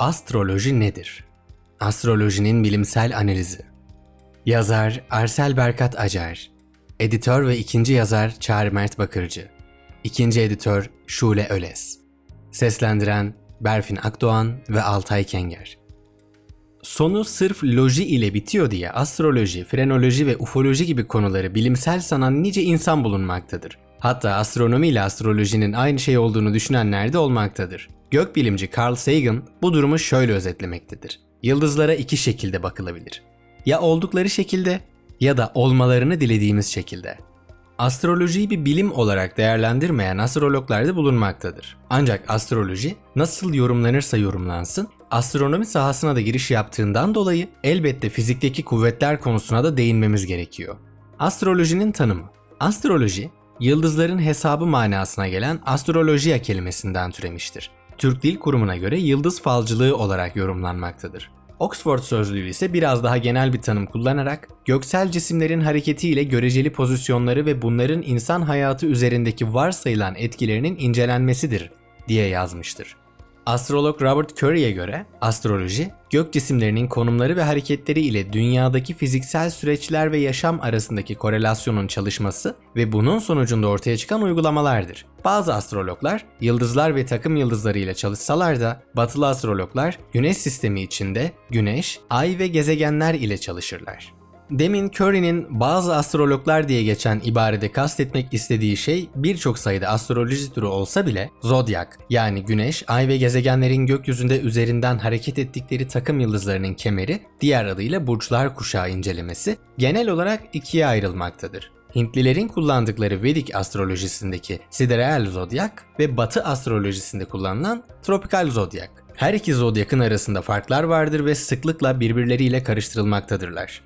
Astroloji nedir? Astrolojinin bilimsel analizi. Yazar Arsel Berkat Acar. Editör ve ikinci yazar Çağrı Mert Bakırcı. İkinci editör Şule Öles. Seslendiren Berfin Akdoğan ve Altay Kenger. Sonu sırf loji ile bitiyor diye astroloji, frenoloji ve ufoloji gibi konuları bilimsel sanan nice insan bulunmaktadır. Hatta astronomi ile astrolojinin aynı şey olduğunu düşünenler de olmaktadır. Gökbilimci Carl Sagan bu durumu şöyle özetlemektedir. Yıldızlara iki şekilde bakılabilir. Ya oldukları şekilde ya da olmalarını dilediğimiz şekilde. Astrolojiyi bir bilim olarak değerlendirmeyen astrologlar da bulunmaktadır. Ancak astroloji nasıl yorumlanırsa yorumlansın, astronomi sahasına da giriş yaptığından dolayı elbette fizikteki kuvvetler konusuna da değinmemiz gerekiyor. Astrolojinin tanımı. Astroloji, yıldızların hesabı manasına gelen astrolojiya kelimesinden türemiştir. Türk Dil Kurumu'na göre yıldız falcılığı olarak yorumlanmaktadır. Oxford sözlüğü ise biraz daha genel bir tanım kullanarak göksel cisimlerin hareketiyle göreceli pozisyonları ve bunların insan hayatı üzerindeki varsayılan etkilerinin incelenmesidir diye yazmıştır. Astrolog Robert Curry'e göre astroloji, gök cisimlerinin konumları ve hareketleri ile dünyadaki fiziksel süreçler ve yaşam arasındaki korelasyonun çalışması ve bunun sonucunda ortaya çıkan uygulamalardır. Bazı astrologlar yıldızlar ve takım yıldızları ile çalışsalar da batılı astrologlar güneş sistemi içinde güneş, ay ve gezegenler ile çalışırlar. Demin Curry'nin bazı astrologlar diye geçen ibarede kastetmek istediği şey birçok sayıda astroloji türü olsa bile zodyak yani güneş, ay ve gezegenlerin gökyüzünde üzerinden hareket ettikleri takım yıldızlarının kemeri diğer adıyla burçlar kuşağı incelemesi genel olarak ikiye ayrılmaktadır. Hintlilerin kullandıkları Vedik astrolojisindeki sidereal zodyak ve Batı astrolojisinde kullanılan tropikal zodyak. Her iki zodyakın arasında farklar vardır ve sıklıkla birbirleriyle karıştırılmaktadırlar.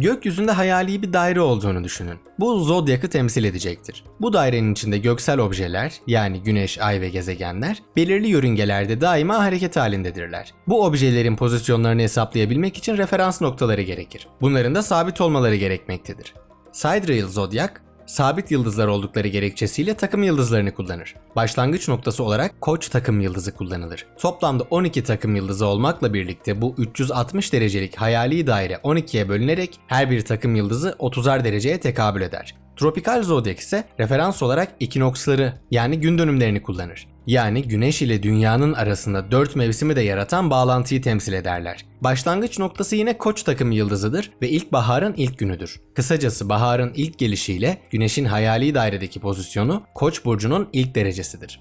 Gökyüzünde hayali bir daire olduğunu düşünün. Bu zodyakı temsil edecektir. Bu dairenin içinde göksel objeler yani güneş, ay ve gezegenler belirli yörüngelerde daima hareket halindedirler. Bu objelerin pozisyonlarını hesaplayabilmek için referans noktaları gerekir. Bunların da sabit olmaları gerekmektedir. Sidereal zodyak sabit yıldızlar oldukları gerekçesiyle takım yıldızlarını kullanır. Başlangıç noktası olarak Koç takım yıldızı kullanılır. Toplamda 12 takım yıldızı olmakla birlikte bu 360 derecelik hayali daire 12'ye bölünerek her bir takım yıldızı 30'ar dereceye tekabül eder. Tropikal zodyak ise referans olarak ekinoksları yani gün dönümlerini kullanır. Yani güneş ile dünyanın arasında 4 mevsimi de yaratan bağlantıyı temsil ederler. Başlangıç noktası yine koç takım yıldızıdır ve ilkbaharın ilk günüdür. Kısacası baharın ilk gelişiyle güneşin hayali dairedeki pozisyonu koç burcunun ilk derecesidir.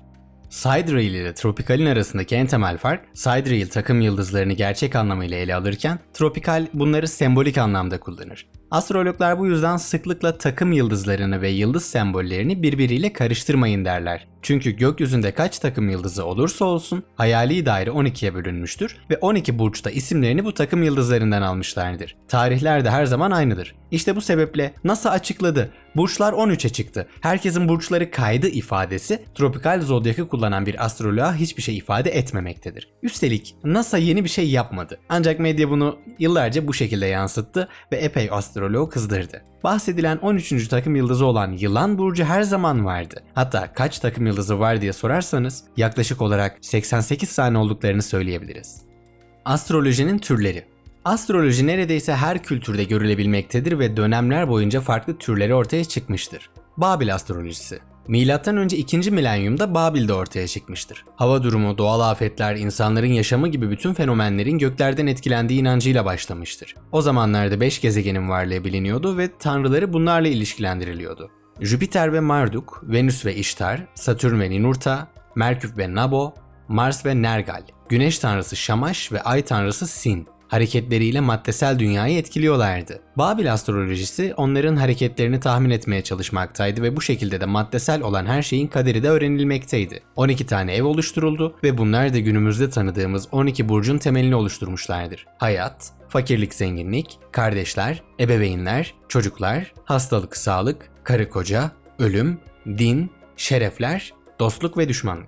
Sidereal ile Tropikal'in arasındaki en temel fark, Sidereal takım yıldızlarını gerçek anlamıyla ele alırken, Tropikal bunları sembolik anlamda kullanır. Astrologlar bu yüzden sıklıkla takım yıldızlarını ve yıldız sembollerini birbiriyle karıştırmayın derler. Çünkü gökyüzünde kaç takım yıldızı olursa olsun hayali daire 12'ye bölünmüştür ve 12 burçta isimlerini bu takım yıldızlarından almışlardır. Tarihler de her zaman aynıdır. İşte bu sebeple NASA açıkladı. Burçlar 13'e çıktı. Herkesin burçları kaydı ifadesi tropikal zodyakı kullanan bir astroloğa hiçbir şey ifade etmemektedir. Üstelik NASA yeni bir şey yapmadı. Ancak medya bunu yıllarca bu şekilde yansıttı ve epey astroloğu kızdırdı. Bahsedilen 13. takım yıldızı olan Yılan burcu her zaman vardı. Hatta kaç takım yıldızı var diye sorarsanız yaklaşık olarak 88 tane olduklarını söyleyebiliriz. Astrolojinin türleri Astroloji neredeyse her kültürde görülebilmektedir ve dönemler boyunca farklı türleri ortaya çıkmıştır. Babil astrolojisi Önce 2. milenyumda Babil'de ortaya çıkmıştır. Hava durumu, doğal afetler, insanların yaşamı gibi bütün fenomenlerin göklerden etkilendiği inancıyla başlamıştır. O zamanlarda 5 gezegenin varlığı biliniyordu ve tanrıları bunlarla ilişkilendiriliyordu. Jüpiter ve Marduk, Venüs ve İştar, Satürn ve Ninurta, Merkür ve Nabo, Mars ve Nergal, Güneş tanrısı Şamaş ve Ay tanrısı Sin hareketleriyle maddesel dünyayı etkiliyorlardı. Babil astrolojisi onların hareketlerini tahmin etmeye çalışmaktaydı ve bu şekilde de maddesel olan her şeyin kaderi de öğrenilmekteydi. 12 tane ev oluşturuldu ve bunlar da günümüzde tanıdığımız 12 burcun temelini oluşturmuşlardır. Hayat, fakirlik zenginlik, kardeşler, ebeveynler, çocuklar, hastalık sağlık, karı koca, ölüm, din, şerefler, dostluk ve düşmanlık.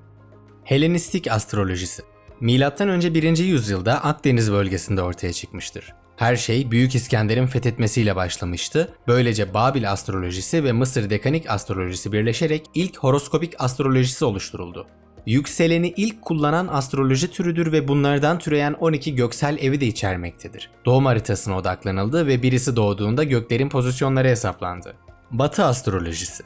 Helenistik astrolojisi Önce 1. yüzyılda Akdeniz bölgesinde ortaya çıkmıştır. Her şey Büyük İskender'in fethetmesiyle başlamıştı. Böylece Babil astrolojisi ve Mısır dekanik astrolojisi birleşerek ilk horoskopik astrolojisi oluşturuldu. yükseleni ilk kullanan astroloji türüdür ve bunlardan türeyen 12 göksel evi de içermektedir. Doğum haritasına odaklanıldı ve birisi doğduğunda göklerin pozisyonları hesaplandı. Batı astrolojisi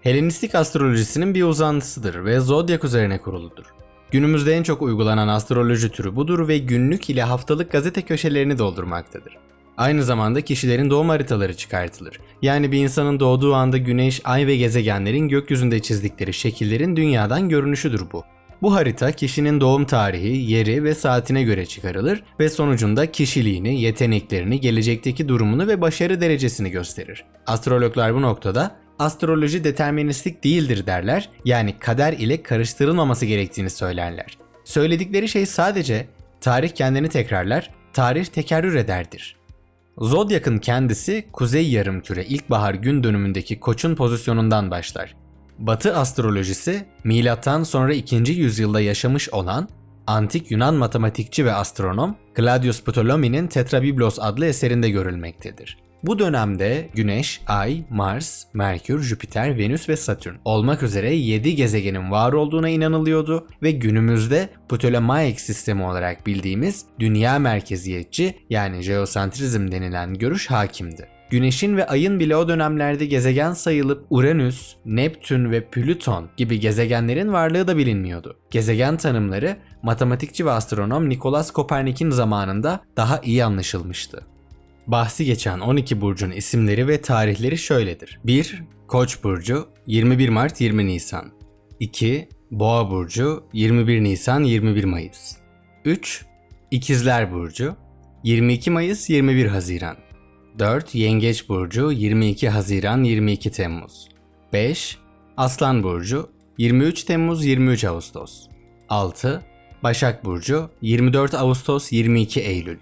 Helenistik astrolojisinin bir uzantısıdır ve zodyak üzerine kuruludur. Günümüzde en çok uygulanan astroloji türü budur ve günlük ile haftalık gazete köşelerini doldurmaktadır. Aynı zamanda kişilerin doğum haritaları çıkartılır. Yani bir insanın doğduğu anda güneş, ay ve gezegenlerin gökyüzünde çizdikleri şekillerin dünyadan görünüşüdür bu. Bu harita kişinin doğum tarihi, yeri ve saatine göre çıkarılır ve sonucunda kişiliğini, yeteneklerini, gelecekteki durumunu ve başarı derecesini gösterir. Astrologlar bu noktada astroloji deterministik değildir derler. Yani kader ile karıştırılmaması gerektiğini söylerler. Söyledikleri şey sadece tarih kendini tekrarlar, tarih tekerrür ederdir. Zodyak'ın kendisi kuzey yarımküre ilkbahar gün dönümündeki koçun pozisyonundan başlar. Batı astrolojisi milattan sonra 2. yüzyılda yaşamış olan antik Yunan matematikçi ve astronom Claudius Ptolemy'nin Tetrabiblos adlı eserinde görülmektedir. Bu dönemde Güneş, Ay, Mars, Merkür, Jüpiter, Venüs ve Satürn olmak üzere 7 gezegenin var olduğuna inanılıyordu ve günümüzde Ptolemaic sistemi olarak bildiğimiz dünya merkeziyetçi yani jeosentrizm denilen görüş hakimdi. Güneşin ve Ay'ın bile o dönemlerde gezegen sayılıp Uranüs, Neptün ve Plüton gibi gezegenlerin varlığı da bilinmiyordu. Gezegen tanımları matematikçi ve astronom Nikolaus Kopernik'in zamanında daha iyi anlaşılmıştı. Bahsi geçen 12 burcun isimleri ve tarihleri şöyledir. 1. Koç burcu 21 Mart 20 Nisan 2. Boğa burcu 21 Nisan 21 Mayıs 3. İkizler burcu 22 Mayıs 21 Haziran 4. Yengeç burcu 22 Haziran 22 Temmuz 5. Aslan burcu 23 Temmuz 23 Ağustos 6. Başak burcu 24 Ağustos 22 Eylül.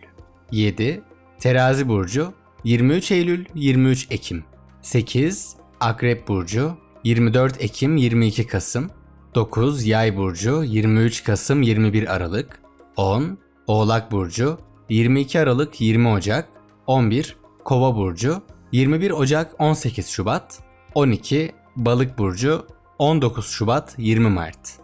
7. Terazi burcu 23 Eylül 23 Ekim. 8 Akrep burcu 24 Ekim 22 Kasım. 9 Yay burcu 23 Kasım 21 Aralık. 10 Oğlak burcu 22 Aralık 20 Ocak. 11 Kova burcu 21 Ocak 18 Şubat. 12 Balık burcu 19 Şubat 20 Mart.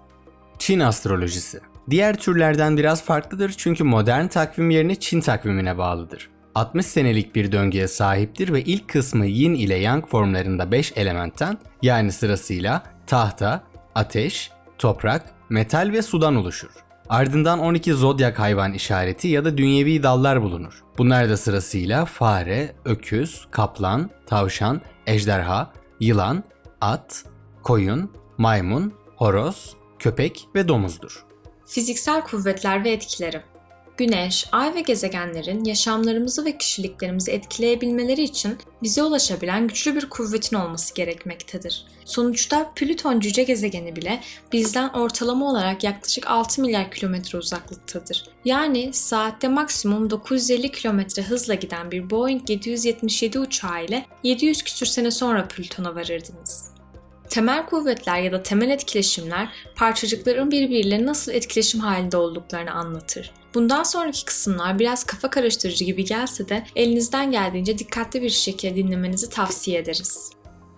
Çin astrolojisi Diğer türlerden biraz farklıdır çünkü modern takvim yerine Çin takvimine bağlıdır. 60 senelik bir döngüye sahiptir ve ilk kısmı yin ile yang formlarında 5 elementten yani sırasıyla tahta, ateş, toprak, metal ve sudan oluşur. Ardından 12 zodyak hayvan işareti ya da dünyevi dallar bulunur. Bunlar da sırasıyla fare, öküz, kaplan, tavşan, ejderha, yılan, at, koyun, maymun, horoz, köpek ve domuzdur. Fiziksel kuvvetler ve etkileri Güneş, ay ve gezegenlerin yaşamlarımızı ve kişiliklerimizi etkileyebilmeleri için bize ulaşabilen güçlü bir kuvvetin olması gerekmektedir. Sonuçta Plüton cüce gezegeni bile bizden ortalama olarak yaklaşık 6 milyar kilometre uzaklıktadır. Yani saatte maksimum 950 kilometre hızla giden bir Boeing 777 uçağı ile 700 küsür sene sonra Plüton'a varırdınız. Temel kuvvetler ya da temel etkileşimler parçacıkların birbiriyle nasıl etkileşim halinde olduklarını anlatır. Bundan sonraki kısımlar biraz kafa karıştırıcı gibi gelse de elinizden geldiğince dikkatli bir şekilde dinlemenizi tavsiye ederiz.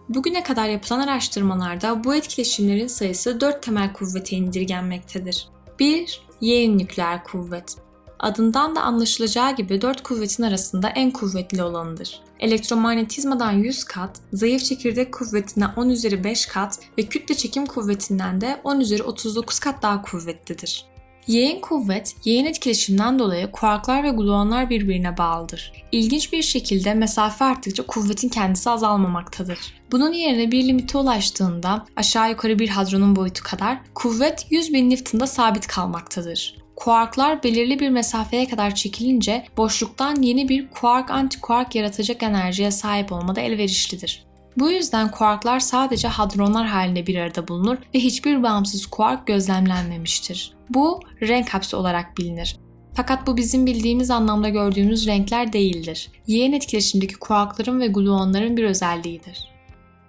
Bugüne kadar yapılan araştırmalarda bu etkileşimlerin sayısı 4 temel kuvvete indirgenmektedir. 1. Yayın nükleer kuvvet. Adından da anlaşılacağı gibi dört kuvvetin arasında en kuvvetli olanıdır. Elektromanyetizmadan 100 kat, zayıf çekirdek kuvvetine 10 üzeri 5 kat ve kütle çekim kuvvetinden de 10 üzeri 39 kat daha kuvvetlidir. Yayın kuvvet, yayın etkileşiminden dolayı kuarklar ve gluonlar birbirine bağlıdır. İlginç bir şekilde mesafe arttıkça kuvvetin kendisi azalmamaktadır. Bunun yerine bir limite ulaştığında aşağı yukarı bir hadronun boyutu kadar kuvvet 100 bin Newton'da sabit kalmaktadır. Kuarklar belirli bir mesafeye kadar çekilince boşluktan yeni bir kuark antikuark yaratacak enerjiye sahip olmada elverişlidir. Bu yüzden kuarklar sadece hadronlar halinde bir arada bulunur ve hiçbir bağımsız kuark gözlemlenmemiştir. Bu renk hapsi olarak bilinir. Fakat bu bizim bildiğimiz anlamda gördüğümüz renkler değildir. Yeğen etkileşimdeki kuarkların ve gluonların bir özelliğidir.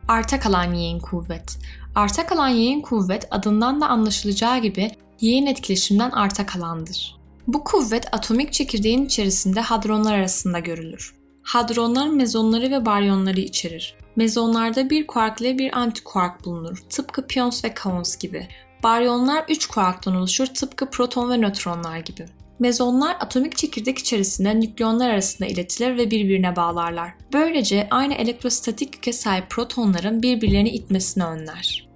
Arta kalan yeğen kuvvet. Arta kalan yeğen kuvvet adından da anlaşılacağı gibi yeğen etkileşimden arta kalandır. Bu kuvvet atomik çekirdeğin içerisinde hadronlar arasında görülür. Hadronlar mezonları ve baryonları içerir. Mezonlarda bir kuark ile bir antikuark bulunur. Tıpkı piyons ve kaons gibi. Baryonlar 3 kuarktan oluşur tıpkı proton ve nötronlar gibi. Mezonlar atomik çekirdek içerisinde nükleonlar arasında iletilir ve birbirine bağlarlar. Böylece aynı elektrostatik yüke sahip protonların birbirlerini itmesini önler.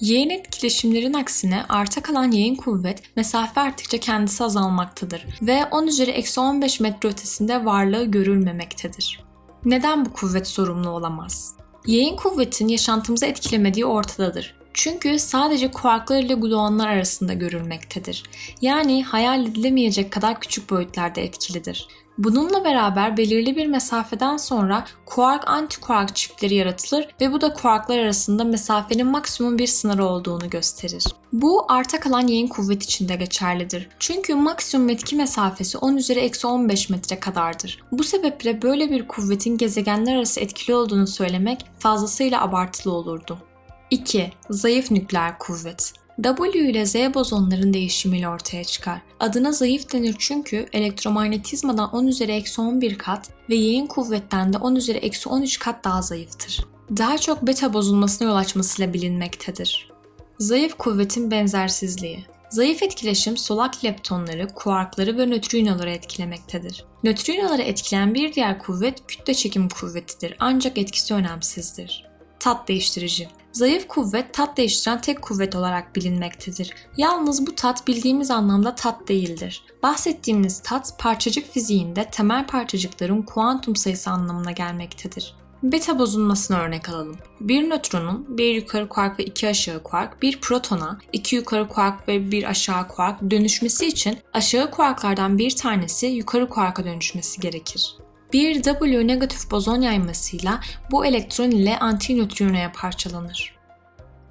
Yayın etkileşimlerin aksine arta kalan yayın kuvvet mesafe arttıkça kendisi azalmaktadır ve 10 üzeri eksi 15 metre ötesinde varlığı görülmemektedir. Neden bu kuvvet sorumlu olamaz? Yayın kuvvetin yaşantımızı etkilemediği ortadadır. Çünkü sadece kuarklar ile gluonlar arasında görülmektedir. Yani hayal edilemeyecek kadar küçük boyutlarda etkilidir. Bununla beraber belirli bir mesafeden sonra kuark antikuark çiftleri yaratılır ve bu da kuarklar arasında mesafenin maksimum bir sınırı olduğunu gösterir. Bu arta kalan yayın kuvvet için de geçerlidir. Çünkü maksimum etki mesafesi 10 üzeri eksi 15 metre kadardır. Bu sebeple böyle bir kuvvetin gezegenler arası etkili olduğunu söylemek fazlasıyla abartılı olurdu. 2. Zayıf nükleer kuvvet. W ile Z bozonların değişimiyle ortaya çıkar. Adına zayıf denir çünkü elektromanyetizmadan 10 üzeri eksi 11 kat ve yayın kuvvetten de 10 üzeri eksi 13 kat daha zayıftır. Daha çok beta bozulmasına yol açmasıyla bilinmektedir. Zayıf kuvvetin benzersizliği. Zayıf etkileşim solak leptonları, kuarkları ve nötrinoları etkilemektedir. Nötrinoları etkileyen bir diğer kuvvet kütle çekim kuvvetidir ancak etkisi önemsizdir. Tat değiştirici. Zayıf kuvvet tat değiştiren tek kuvvet olarak bilinmektedir. Yalnız bu tat bildiğimiz anlamda tat değildir. Bahsettiğimiz tat parçacık fiziğinde temel parçacıkların kuantum sayısı anlamına gelmektedir. Beta bozulmasına örnek alalım. Bir nötronun bir yukarı kuark ve iki aşağı kuark, bir protona, iki yukarı kuark ve bir aşağı kuark dönüşmesi için aşağı kuarklardan bir tanesi yukarı kuarka dönüşmesi gerekir. Bir W negatif bozon yaymasıyla bu elektron ile antinötrinoya parçalanır.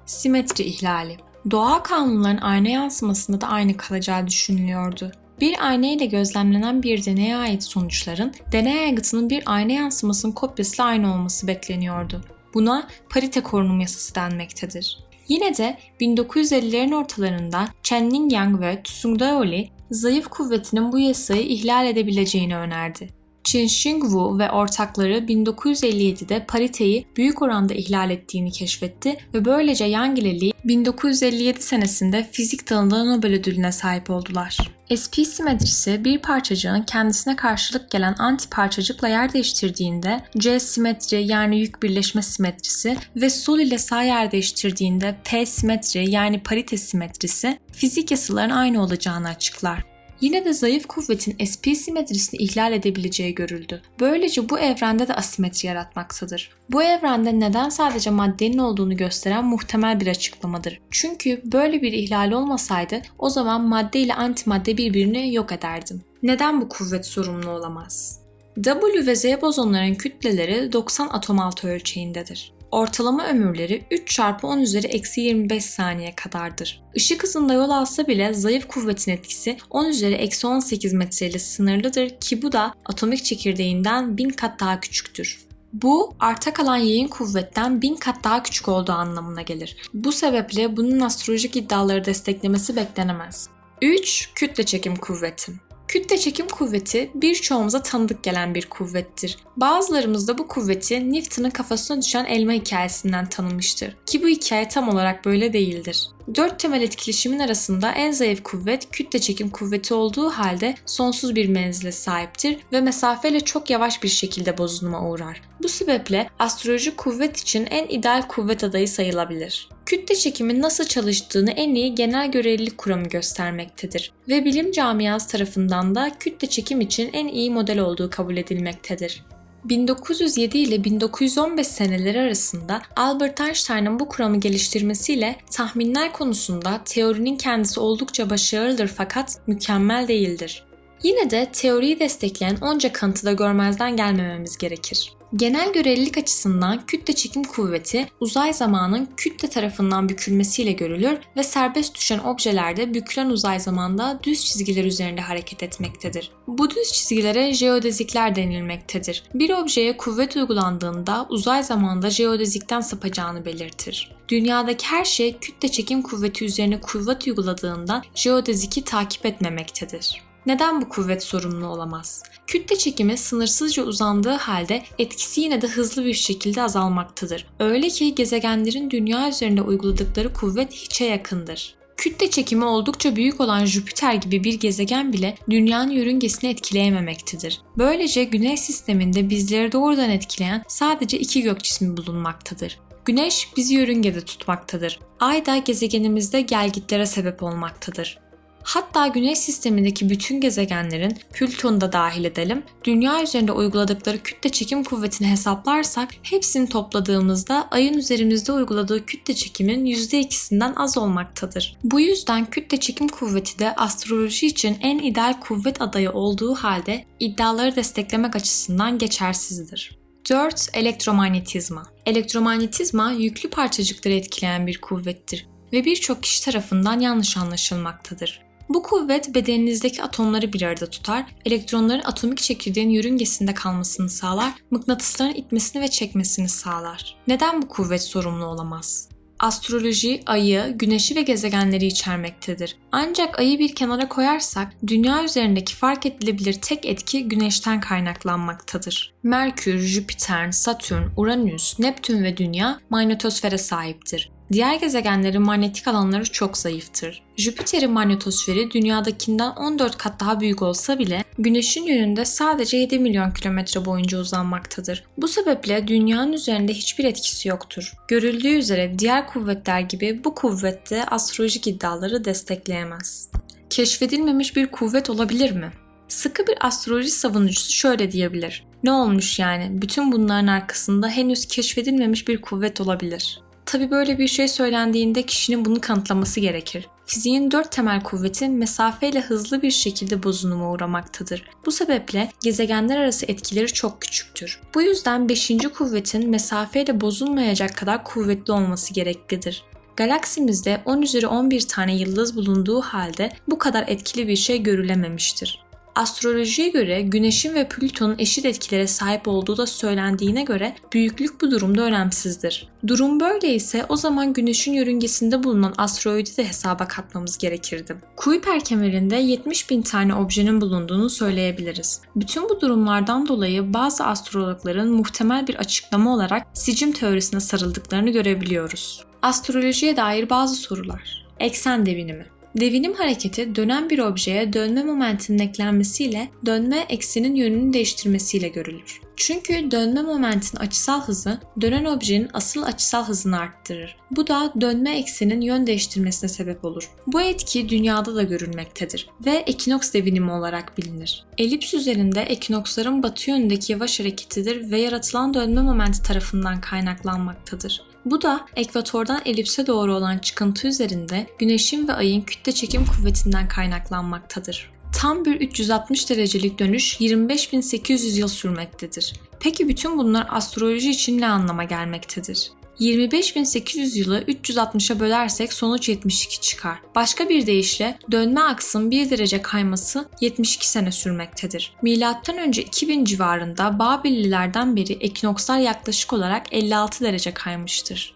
Simetri ihlali Doğa kanunların ayna yansımasında da aynı kalacağı düşünülüyordu. Bir ayna ile gözlemlenen bir deneye ait sonuçların deney aygıtının bir ayna yansımasının kopyasıyla aynı olması bekleniyordu. Buna parite korunum yasası denmektedir. Yine de 1950'lerin ortalarında Chen Ningyang ve Tsungdaoli zayıf kuvvetinin bu yasayı ihlal edebileceğini önerdi. Qin Shingwu ve ortakları 1957'de pariteyi büyük oranda ihlal ettiğini keşfetti ve böylece Yang ile Li 1957 senesinde fizik dalında Nobel ödülüne sahip oldular. SP simetrisi bir parçacığın kendisine karşılık gelen anti parçacıkla yer değiştirdiğinde C simetri yani yük birleşme simetrisi ve sol ile sağ yer değiştirdiğinde P simetri yani parite simetrisi fizik yasaların aynı olacağını açıklar. Yine de zayıf kuvvetin SP simetrisini ihlal edebileceği görüldü. Böylece bu evrende de asimetri yaratmaktadır. Bu evrende neden sadece maddenin olduğunu gösteren muhtemel bir açıklamadır. Çünkü böyle bir ihlal olmasaydı o zaman madde ile antimadde birbirini yok ederdim. Neden bu kuvvet sorumlu olamaz? W ve Z bozonların kütleleri 90 atom altı ölçeğindedir. Ortalama ömürleri 3 çarpı 10 üzeri eksi 25 saniye kadardır. Işık hızında yol alsa bile zayıf kuvvetin etkisi 10 üzeri eksi 18 metre ile sınırlıdır ki bu da atomik çekirdeğinden 1000 kat daha küçüktür. Bu arta kalan yayın kuvvetten 1000 kat daha küçük olduğu anlamına gelir. Bu sebeple bunun astrolojik iddiaları desteklemesi beklenemez. 3. Kütle çekim kuvveti. Kütle çekim kuvveti birçoğumuza tanıdık gelen bir kuvvettir. Bazılarımız da bu kuvveti Newton'un kafasına düşen elma hikayesinden tanımıştır. Ki bu hikaye tam olarak böyle değildir. Dört temel etkileşimin arasında en zayıf kuvvet kütle çekim kuvveti olduğu halde sonsuz bir menzile sahiptir ve mesafeyle çok yavaş bir şekilde bozulma uğrar. Bu sebeple astrolojik kuvvet için en ideal kuvvet adayı sayılabilir. Kütle çekimin nasıl çalıştığını en iyi genel görelilik kuramı göstermektedir ve bilim camiası tarafından da kütle çekim için en iyi model olduğu kabul edilmektedir. 1907 ile 1915 seneleri arasında Albert Einstein'ın bu kuramı geliştirmesiyle tahminler konusunda teorinin kendisi oldukça başarılıdır fakat mükemmel değildir. Yine de teoriyi destekleyen onca kanıtı da görmezden gelmememiz gerekir. Genel görelilik açısından kütle çekim kuvveti uzay zamanın kütle tarafından bükülmesiyle görülür ve serbest düşen objelerde bükülen uzay zamanda düz çizgiler üzerinde hareket etmektedir. Bu düz çizgilere jeodezikler denilmektedir. Bir objeye kuvvet uygulandığında uzay zamanda jeodezikten sapacağını belirtir. Dünyadaki her şey kütle çekim kuvveti üzerine kuvvet uyguladığından jeodeziki takip etmemektedir. Neden bu kuvvet sorumlu olamaz? Kütle çekimi sınırsızca uzandığı halde etkisi yine de hızlı bir şekilde azalmaktadır. Öyle ki gezegenlerin dünya üzerinde uyguladıkları kuvvet hiçe yakındır. Kütle çekimi oldukça büyük olan Jüpiter gibi bir gezegen bile dünyanın yörüngesini etkileyememektedir. Böylece Güneş sisteminde bizleri doğrudan etkileyen sadece iki gök cismi bulunmaktadır. Güneş bizi yörüngede tutmaktadır. Ay da gezegenimizde gelgitlere sebep olmaktadır. Hatta Güneş sistemindeki bütün gezegenlerin Plüton'u da dahil edelim, Dünya üzerinde uyguladıkları kütle çekim kuvvetini hesaplarsak hepsini topladığımızda Ay'ın üzerimizde uyguladığı kütle çekimin %2'sinden az olmaktadır. Bu yüzden kütle çekim kuvveti de astroloji için en ideal kuvvet adayı olduğu halde iddiaları desteklemek açısından geçersizdir. 4. Elektromanyetizma Elektromanyetizma yüklü parçacıkları etkileyen bir kuvvettir ve birçok kişi tarafından yanlış anlaşılmaktadır. Bu kuvvet bedeninizdeki atomları bir arada tutar, elektronların atomik çekirdeğin yörüngesinde kalmasını sağlar, mıknatısların itmesini ve çekmesini sağlar. Neden bu kuvvet sorumlu olamaz? Astroloji ayı, güneşi ve gezegenleri içermektedir. Ancak ayı bir kenara koyarsak dünya üzerindeki fark edilebilir tek etki güneşten kaynaklanmaktadır. Merkür, Jüpiter, Satürn, Uranüs, Neptün ve dünya manyetosfere sahiptir. Diğer gezegenlerin manyetik alanları çok zayıftır. Jüpiter'in manyetosferi dünyadakinden 14 kat daha büyük olsa bile Güneş'in yönünde sadece 7 milyon kilometre boyunca uzanmaktadır. Bu sebeple dünyanın üzerinde hiçbir etkisi yoktur. Görüldüğü üzere diğer kuvvetler gibi bu kuvvette astrolojik iddiaları destekleyemez. Keşfedilmemiş bir kuvvet olabilir mi? Sıkı bir astroloji savunucusu şöyle diyebilir. Ne olmuş yani? Bütün bunların arkasında henüz keşfedilmemiş bir kuvvet olabilir. Tabi böyle bir şey söylendiğinde kişinin bunu kanıtlaması gerekir. Fiziğin dört temel kuvveti mesafeyle hızlı bir şekilde bozunuma uğramaktadır. Bu sebeple gezegenler arası etkileri çok küçüktür. Bu yüzden beşinci kuvvetin mesafeyle bozulmayacak kadar kuvvetli olması gereklidir. Galaksimizde 10 üzeri 11 tane yıldız bulunduğu halde bu kadar etkili bir şey görülememiştir. Astrolojiye göre Güneş'in ve Plüton'un eşit etkilere sahip olduğu da söylendiğine göre büyüklük bu durumda önemsizdir. Durum böyle ise o zaman Güneş'in yörüngesinde bulunan asteroidi de hesaba katmamız gerekirdi. Kuiper kemerinde 70 bin tane objenin bulunduğunu söyleyebiliriz. Bütün bu durumlardan dolayı bazı astrologların muhtemel bir açıklama olarak sicim teorisine sarıldıklarını görebiliyoruz. Astrolojiye dair bazı sorular. Eksen devinimi Devinim hareketi dönen bir objeye dönme momentinin eklenmesiyle dönme eksinin yönünü değiştirmesiyle görülür. Çünkü dönme momentin açısal hızı dönen objenin asıl açısal hızını arttırır. Bu da dönme eksinin yön değiştirmesine sebep olur. Bu etki dünyada da görülmektedir ve ekinoks devinimi olarak bilinir. Elips üzerinde ekinoksların batı yönündeki yavaş hareketidir ve yaratılan dönme momenti tarafından kaynaklanmaktadır. Bu da ekvatordan elipse doğru olan çıkıntı üzerinde güneşin ve ayın kütle çekim kuvvetinden kaynaklanmaktadır. Tam bir 360 derecelik dönüş 25.800 yıl sürmektedir. Peki bütün bunlar astroloji için ne anlama gelmektedir? 25.800 yılı 360'a bölersek sonuç 72 çıkar. Başka bir deyişle dönme aksın 1 derece kayması 72 sene sürmektedir. Milattan önce 2000 civarında Babillilerden beri ekinokslar yaklaşık olarak 56 derece kaymıştır.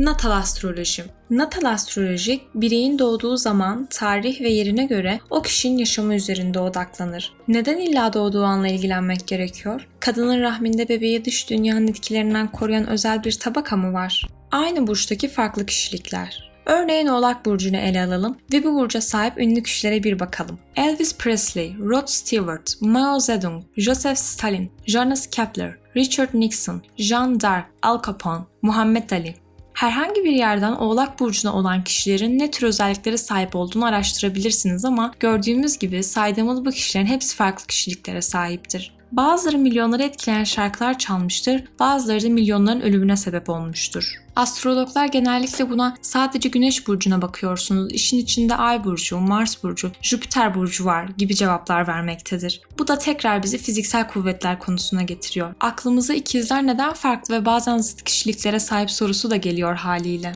Natal astroloji. Natal astroloji bireyin doğduğu zaman, tarih ve yerine göre o kişinin yaşamı üzerinde odaklanır. Neden illa doğduğu anla ilgilenmek gerekiyor? Kadının rahminde bebeği dış dünyanın etkilerinden koruyan özel bir tabaka mı var? Aynı burçtaki farklı kişilikler. Örneğin Oğlak Burcu'nu ele alalım ve bu burca sahip ünlü kişilere bir bakalım. Elvis Presley, Rod Stewart, Mao Zedong, Joseph Stalin, Jonas Kepler, Richard Nixon, Jean d'Arc, Al Capone, Muhammed Ali. Herhangi bir yerden Oğlak Burcu'na olan kişilerin ne tür özelliklere sahip olduğunu araştırabilirsiniz ama gördüğümüz gibi saydığımız bu kişilerin hepsi farklı kişiliklere sahiptir. Bazıları milyonları etkileyen şarkılar çalmıştır, bazıları da milyonların ölümüne sebep olmuştur. Astrologlar genellikle buna sadece Güneş burcuna bakıyorsunuz, işin içinde Ay burcu, Mars burcu, Jüpiter burcu var gibi cevaplar vermektedir. Bu da tekrar bizi fiziksel kuvvetler konusuna getiriyor. Aklımıza ikizler neden farklı ve bazen zıt kişiliklere sahip sorusu da geliyor haliyle.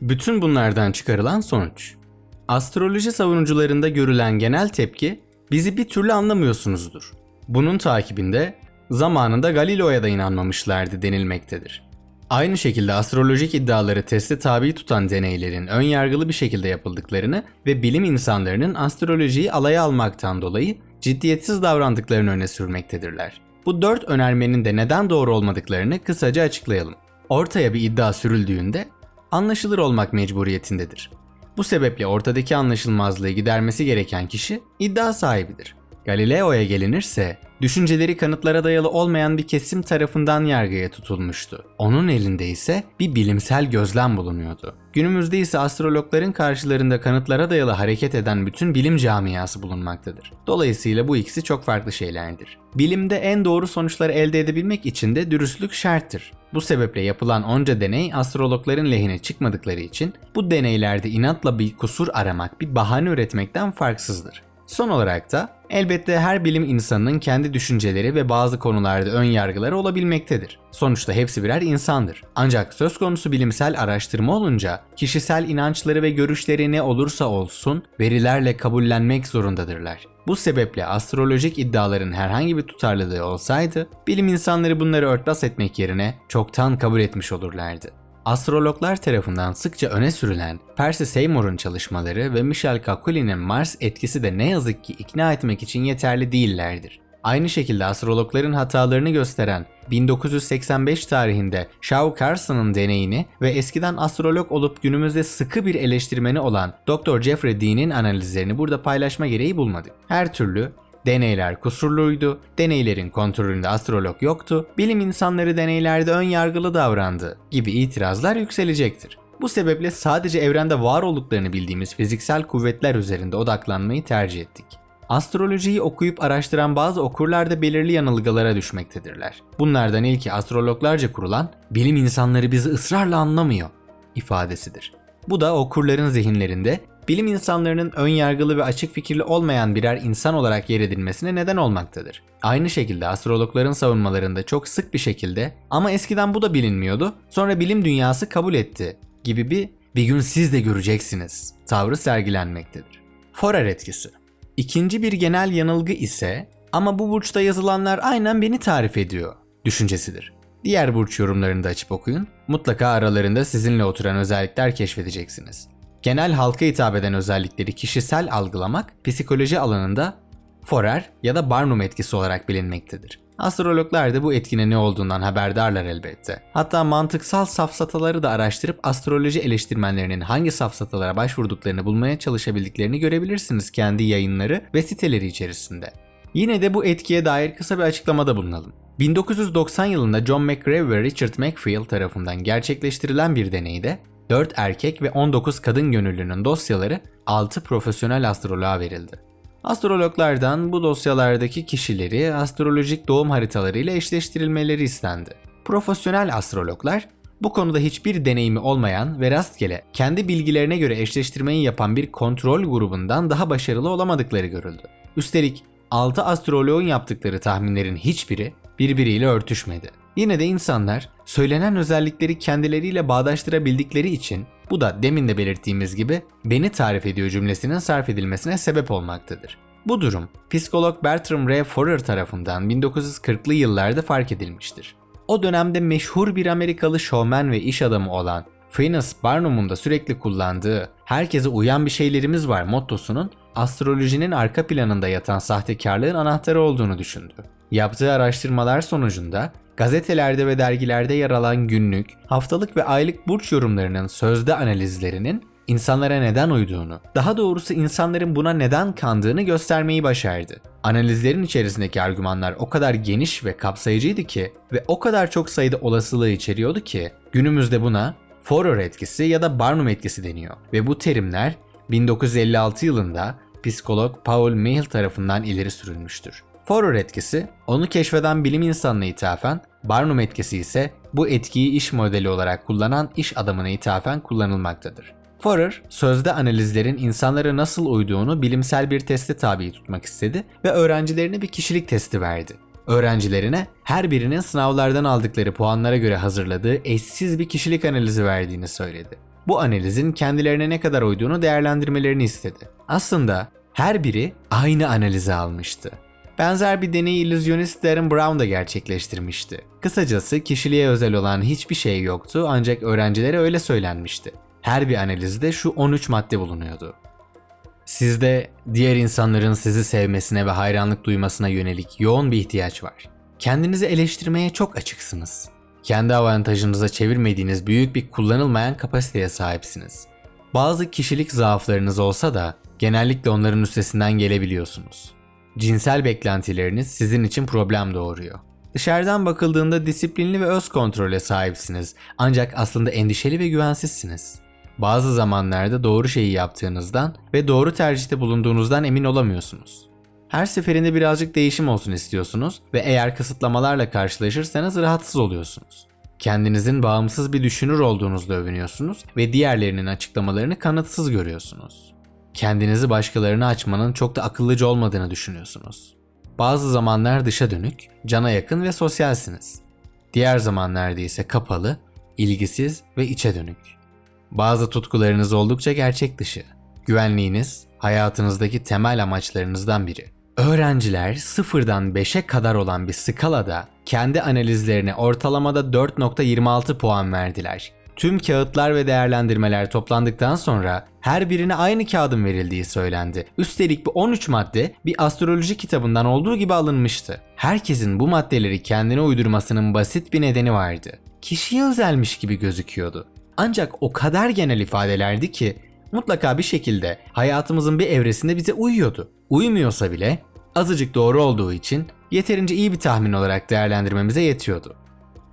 Bütün bunlardan çıkarılan sonuç. Astroloji savunucularında görülen genel tepki bizi bir türlü anlamıyorsunuzdur. Bunun takibinde zamanında Galileo'ya da inanmamışlardı denilmektedir. Aynı şekilde astrolojik iddiaları teste tabi tutan deneylerin ön yargılı bir şekilde yapıldıklarını ve bilim insanlarının astrolojiyi alaya almaktan dolayı ciddiyetsiz davrandıklarını öne sürmektedirler. Bu dört önermenin de neden doğru olmadıklarını kısaca açıklayalım. Ortaya bir iddia sürüldüğünde anlaşılır olmak mecburiyetindedir. Bu sebeple ortadaki anlaşılmazlığı gidermesi gereken kişi iddia sahibidir. Galileo'ya gelinirse, düşünceleri kanıtlara dayalı olmayan bir kesim tarafından yargıya tutulmuştu. Onun elinde ise bir bilimsel gözlem bulunuyordu. Günümüzde ise astrologların karşılarında kanıtlara dayalı hareket eden bütün bilim camiası bulunmaktadır. Dolayısıyla bu ikisi çok farklı şeylerdir. Bilimde en doğru sonuçları elde edebilmek için de dürüstlük şarttır. Bu sebeple yapılan onca deney astrologların lehine çıkmadıkları için bu deneylerde inatla bir kusur aramak, bir bahane üretmekten farksızdır. Son olarak da elbette her bilim insanının kendi düşünceleri ve bazı konularda ön yargıları olabilmektedir. Sonuçta hepsi birer insandır. Ancak söz konusu bilimsel araştırma olunca kişisel inançları ve görüşleri ne olursa olsun verilerle kabullenmek zorundadırlar. Bu sebeple astrolojik iddiaların herhangi bir tutarlılığı olsaydı, bilim insanları bunları örtbas etmek yerine çoktan kabul etmiş olurlardı. Astrologlar tarafından sıkça öne sürülen Percy Seymour'un çalışmaları ve Michel Kakuli'nin Mars etkisi de ne yazık ki ikna etmek için yeterli değillerdir. Aynı şekilde astrologların hatalarını gösteren 1985 tarihinde Shaw Carson'ın deneyini ve eskiden astrolog olup günümüzde sıkı bir eleştirmeni olan Dr. Jeffrey Dean'in analizlerini burada paylaşma gereği bulmadık. Her türlü Deneyler kusurluydu, deneylerin kontrolünde astrolog yoktu, bilim insanları deneylerde ön yargılı davrandı gibi itirazlar yükselecektir. Bu sebeple sadece evrende var olduklarını bildiğimiz fiziksel kuvvetler üzerinde odaklanmayı tercih ettik. Astrolojiyi okuyup araştıran bazı okurlar da belirli yanılgılara düşmektedirler. Bunlardan ilki astrologlarca kurulan bilim insanları bizi ısrarla anlamıyor ifadesidir. Bu da okurların zihinlerinde bilim insanlarının ön yargılı ve açık fikirli olmayan birer insan olarak yer edilmesine neden olmaktadır. Aynı şekilde astrologların savunmalarında çok sık bir şekilde ama eskiden bu da bilinmiyordu, sonra bilim dünyası kabul etti gibi bir bir gün siz de göreceksiniz tavrı sergilenmektedir. Forer etkisi. İkinci bir genel yanılgı ise ama bu burçta yazılanlar aynen beni tarif ediyor düşüncesidir. Diğer burç yorumlarını da açıp okuyun. Mutlaka aralarında sizinle oturan özellikler keşfedeceksiniz. Genel halka hitap eden özellikleri kişisel algılamak psikoloji alanında Forer ya da Barnum etkisi olarak bilinmektedir. Astrologlar da bu etkinin ne olduğundan haberdarlar elbette. Hatta mantıksal safsataları da araştırıp astroloji eleştirmenlerinin hangi safsatalara başvurduklarını bulmaya çalışabildiklerini görebilirsiniz kendi yayınları ve siteleri içerisinde. Yine de bu etkiye dair kısa bir açıklamada bulunalım. 1990 yılında John McRae ve Richard McPhail tarafından gerçekleştirilen bir deneyde 4 erkek ve 19 kadın gönüllünün dosyaları 6 profesyonel astroloğa verildi. Astrologlardan bu dosyalardaki kişileri astrolojik doğum haritalarıyla eşleştirilmeleri istendi. Profesyonel astrologlar bu konuda hiçbir deneyimi olmayan ve rastgele kendi bilgilerine göre eşleştirmeyi yapan bir kontrol grubundan daha başarılı olamadıkları görüldü. Üstelik 6 astroloğun yaptıkları tahminlerin hiçbiri birbiriyle örtüşmedi. Yine de insanlar söylenen özellikleri kendileriyle bağdaştırabildikleri için bu da demin de belirttiğimiz gibi beni tarif ediyor cümlesinin sarf edilmesine sebep olmaktadır. Bu durum psikolog Bertram Ray Forer tarafından 1940'lı yıllarda fark edilmiştir. O dönemde meşhur bir Amerikalı şovmen ve iş adamı olan Phineas Barnum'un da sürekli kullandığı herkese uyan bir şeylerimiz var mottosunun astrolojinin arka planında yatan sahtekarlığın anahtarı olduğunu düşündü. Yaptığı araştırmalar sonucunda gazetelerde ve dergilerde yer alan günlük, haftalık ve aylık burç yorumlarının sözde analizlerinin insanlara neden uyduğunu, daha doğrusu insanların buna neden kandığını göstermeyi başardı. Analizlerin içerisindeki argümanlar o kadar geniş ve kapsayıcıydı ki ve o kadar çok sayıda olasılığı içeriyordu ki günümüzde buna Forer etkisi ya da Barnum etkisi deniyor ve bu terimler 1956 yılında psikolog Paul Mehl tarafından ileri sürülmüştür. Forer etkisi, onu keşfeden bilim insanına ithafen, Barnum etkisi ise bu etkiyi iş modeli olarak kullanan iş adamına ithafen kullanılmaktadır. Forer, sözde analizlerin insanlara nasıl uyduğunu bilimsel bir teste tabi tutmak istedi ve öğrencilerine bir kişilik testi verdi. Öğrencilerine her birinin sınavlardan aldıkları puanlara göre hazırladığı eşsiz bir kişilik analizi verdiğini söyledi. Bu analizin kendilerine ne kadar uyduğunu değerlendirmelerini istedi. Aslında her biri aynı analizi almıştı. Benzer bir deneyi illüzyonist Darren Brown da gerçekleştirmişti. Kısacası kişiliğe özel olan hiçbir şey yoktu ancak öğrencilere öyle söylenmişti. Her bir analizde şu 13 madde bulunuyordu. Sizde diğer insanların sizi sevmesine ve hayranlık duymasına yönelik yoğun bir ihtiyaç var. Kendinizi eleştirmeye çok açıksınız. Kendi avantajınıza çevirmediğiniz büyük bir kullanılmayan kapasiteye sahipsiniz. Bazı kişilik zaaflarınız olsa da genellikle onların üstesinden gelebiliyorsunuz. Cinsel beklentileriniz sizin için problem doğuruyor. Dışarıdan bakıldığında disiplinli ve öz kontrole sahipsiniz ancak aslında endişeli ve güvensizsiniz. Bazı zamanlarda doğru şeyi yaptığınızdan ve doğru tercihte bulunduğunuzdan emin olamıyorsunuz. Her seferinde birazcık değişim olsun istiyorsunuz ve eğer kısıtlamalarla karşılaşırsanız rahatsız oluyorsunuz. Kendinizin bağımsız bir düşünür olduğunuzda övünüyorsunuz ve diğerlerinin açıklamalarını kanıtsız görüyorsunuz. Kendinizi başkalarına açmanın çok da akıllıca olmadığını düşünüyorsunuz. Bazı zamanlar dışa dönük, cana yakın ve sosyalsiniz. Diğer zamanlarda ise kapalı, ilgisiz ve içe dönük. Bazı tutkularınız oldukça gerçek dışı. Güvenliğiniz hayatınızdaki temel amaçlarınızdan biri. Öğrenciler sıfırdan 5'e kadar olan bir skalada kendi analizlerine ortalamada 4.26 puan verdiler. Tüm kağıtlar ve değerlendirmeler toplandıktan sonra her birine aynı kağıdın verildiği söylendi. Üstelik bu 13 madde bir astroloji kitabından olduğu gibi alınmıştı. Herkesin bu maddeleri kendine uydurmasının basit bir nedeni vardı. Kişiye özelmiş gibi gözüküyordu. Ancak o kadar genel ifadelerdi ki mutlaka bir şekilde hayatımızın bir evresinde bize uyuyordu. Uymuyorsa bile azıcık doğru olduğu için yeterince iyi bir tahmin olarak değerlendirmemize yetiyordu.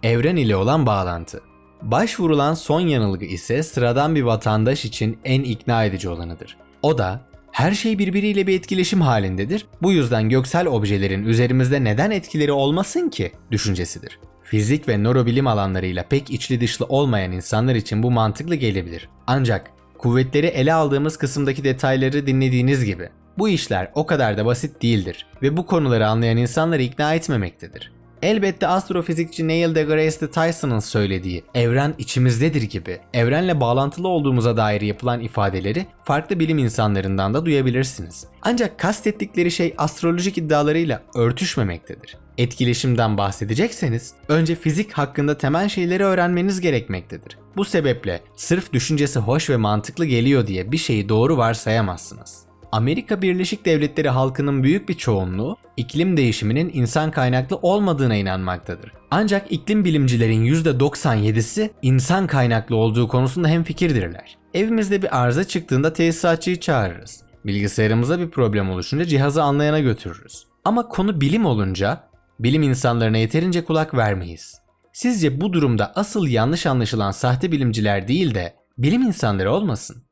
Evren ile olan bağlantı. Başvurulan son yanılgı ise sıradan bir vatandaş için en ikna edici olanıdır. O da her şey birbiriyle bir etkileşim halindedir. Bu yüzden göksel objelerin üzerimizde neden etkileri olmasın ki düşüncesidir. Fizik ve nörobilim alanlarıyla pek içli dışlı olmayan insanlar için bu mantıklı gelebilir. Ancak kuvvetleri ele aldığımız kısımdaki detayları dinlediğiniz gibi bu işler o kadar da basit değildir ve bu konuları anlayan insanları ikna etmemektedir. Elbette astrofizikçi Neil deGrasse Tyson'ın söylediği evren içimizdedir gibi evrenle bağlantılı olduğumuza dair yapılan ifadeleri farklı bilim insanlarından da duyabilirsiniz. Ancak kastettikleri şey astrolojik iddialarıyla örtüşmemektedir. Etkileşimden bahsedecekseniz önce fizik hakkında temel şeyleri öğrenmeniz gerekmektedir. Bu sebeple sırf düşüncesi hoş ve mantıklı geliyor diye bir şeyi doğru varsayamazsınız. Amerika Birleşik Devletleri halkının büyük bir çoğunluğu iklim değişiminin insan kaynaklı olmadığına inanmaktadır. Ancak iklim bilimcilerin %97'si insan kaynaklı olduğu konusunda hemfikirdirler. Evimizde bir arıza çıktığında tesisatçıyı çağırırız. Bilgisayarımıza bir problem oluşunca cihazı anlayana götürürüz. Ama konu bilim olunca bilim insanlarına yeterince kulak vermeyiz. Sizce bu durumda asıl yanlış anlaşılan sahte bilimciler değil de bilim insanları olmasın?